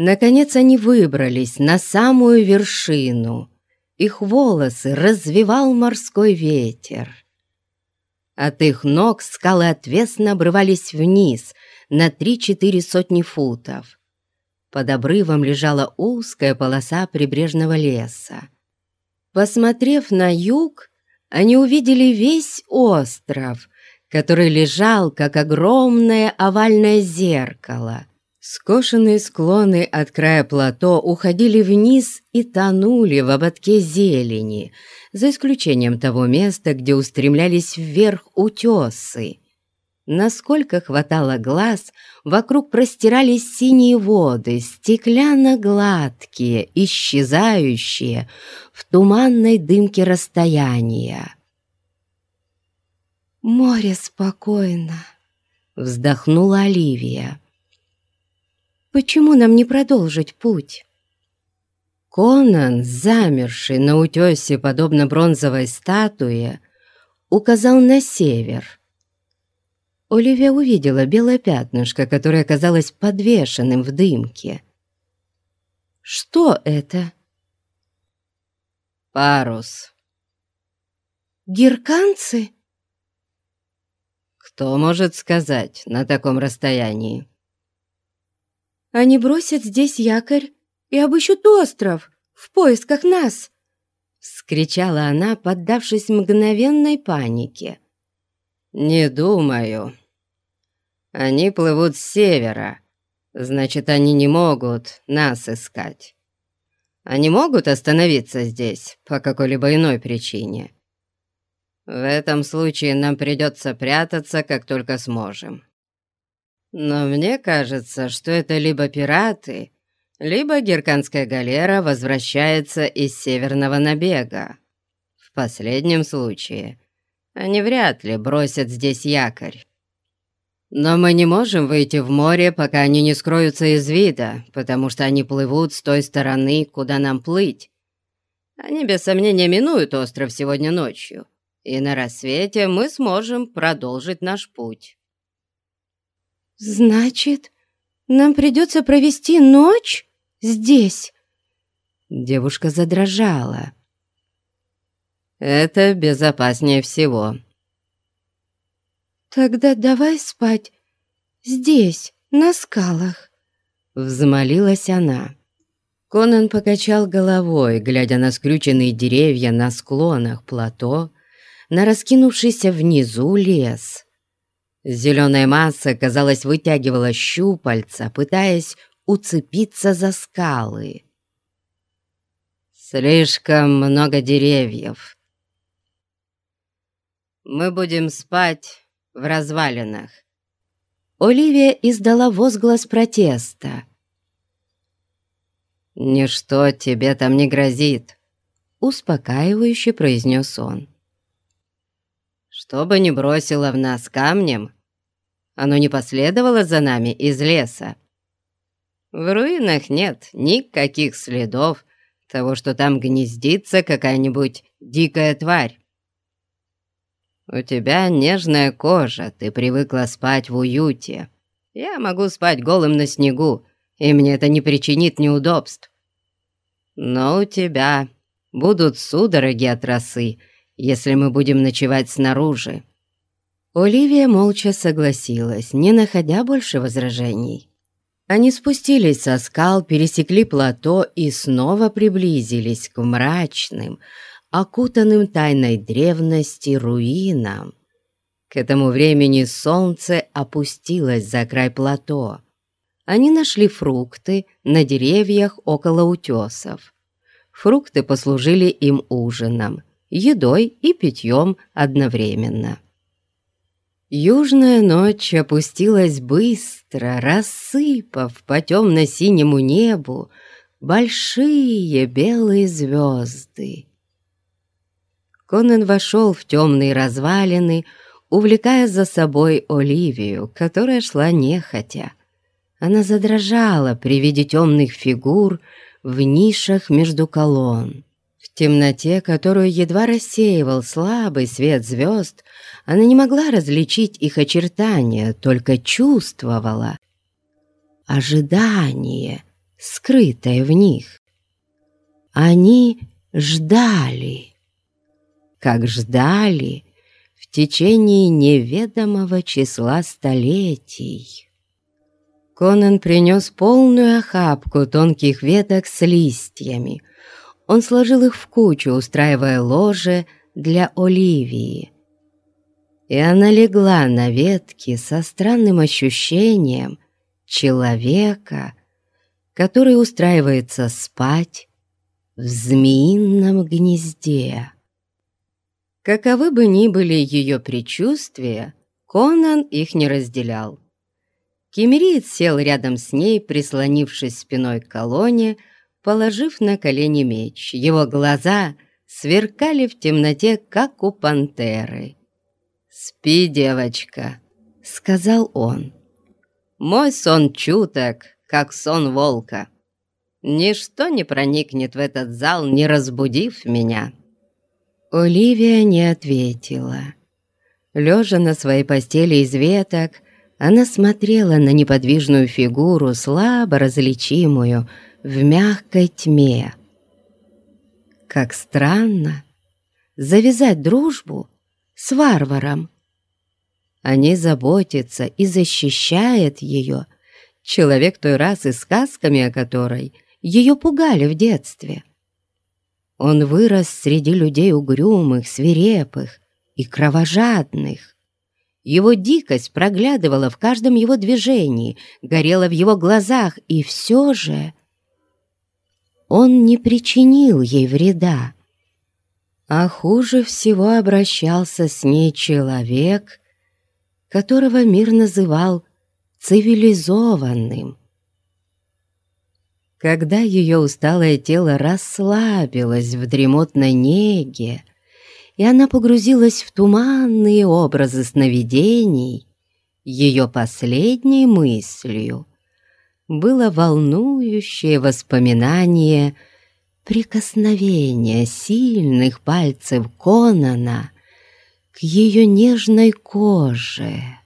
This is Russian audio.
Наконец они выбрались на самую вершину. Их волосы развивал морской ветер. От их ног скалы отвесно обрывались вниз на три-четыре сотни футов. Под обрывом лежала узкая полоса прибрежного леса. Посмотрев на юг, они увидели весь остров, который лежал, как огромное овальное зеркало. Скошенные склоны от края плато уходили вниз и тонули в ободке зелени, за исключением того места, где устремлялись вверх утесы. Насколько хватало глаз, вокруг простирались синие воды, стеклянно-гладкие, исчезающие в туманной дымке расстояния. «Море спокойно», — вздохнула Оливия. «Почему нам не продолжить путь?» Конан, замерший на утесе, подобно бронзовой статуе, указал на север. Оливия увидела белое пятнышко, которое оказалось подвешенным в дымке. «Что это?» «Парус». «Герканцы?» «Кто может сказать на таком расстоянии?» «Они бросят здесь якорь и обыщут остров в поисках нас!» — вскричала она, поддавшись мгновенной панике. «Не думаю. Они плывут с севера, значит, они не могут нас искать. Они могут остановиться здесь по какой-либо иной причине. В этом случае нам придется прятаться, как только сможем. Но мне кажется, что это либо пираты, либо герканская галера возвращается из северного набега. В последнем случае они вряд ли бросят здесь якорь. Но мы не можем выйти в море, пока они не скроются из вида, потому что они плывут с той стороны, куда нам плыть. Они без сомнения минуют остров сегодня ночью, и на рассвете мы сможем продолжить наш путь». «Значит, нам придется провести ночь здесь?» Девушка задрожала. «Это безопаснее всего». «Тогда давай спать здесь, на скалах», — взмолилась она. Конан покачал головой, глядя на скрюченные деревья на склонах плато, на раскинувшийся внизу лес. Зеленая масса, казалось, вытягивала щупальца, пытаясь уцепиться за скалы. «Слишком много деревьев. Мы будем спать в развалинах». Оливия издала возглас протеста. «Ничто тебе там не грозит», — успокаивающе произнес он. Что бы ни бросило в нас камнем, оно не последовало за нами из леса. В руинах нет никаких следов того, что там гнездится какая-нибудь дикая тварь. У тебя нежная кожа, ты привыкла спать в уюте. Я могу спать голым на снегу, и мне это не причинит неудобств. Но у тебя будут судороги от росы, если мы будем ночевать снаружи». Оливия молча согласилась, не находя больше возражений. Они спустились со скал, пересекли плато и снова приблизились к мрачным, окутанным тайной древности руинам. К этому времени солнце опустилось за край плато. Они нашли фрукты на деревьях около утесов. Фрукты послужили им ужином едой и питьем одновременно. Южная ночь опустилась быстро, рассыпав по темно-синему небу большие белые звезды. Конан вошел в темные развалины, увлекая за собой Оливию, которая шла нехотя. Она задрожала при виде темных фигур в нишах между колонн. Темноте, которую едва рассеивал слабый свет звезд, она не могла различить их очертания, только чувствовала ожидание скрытое в них. Они ждали, как ждали в течение неведомого числа столетий. Конан принес полную охапку тонких веток с листьями. Он сложил их в кучу, устраивая ложе для Оливии. И она легла на ветке со странным ощущением человека, который устраивается спать в змеином гнезде. Каковы бы ни были ее предчувствия, Конан их не разделял. Кемериец сел рядом с ней, прислонившись спиной к колонне, положив на колени меч. Его глаза сверкали в темноте, как у пантеры. «Спи, девочка», — сказал он. «Мой сон чуток, как сон волка. Ничто не проникнет в этот зал, не разбудив меня». Оливия не ответила. Лежа на своей постели из веток, она смотрела на неподвижную фигуру, слабо различимую в мягкой тьме. Как странно завязать дружбу с варваром. Они заботятся и защищает ее, человек той расы, сказками о которой ее пугали в детстве. Он вырос среди людей угрюмых, свирепых и кровожадных. Его дикость проглядывала в каждом его движении, горела в его глазах, и все же он не причинил ей вреда. А хуже всего обращался с ней человек, которого мир называл цивилизованным. Когда ее усталое тело расслабилось в дремотной неге, и она погрузилась в туманные образы сновидений, ее последней мыслью было волнующее воспоминание прикосновения сильных пальцев Конана к ее нежной коже.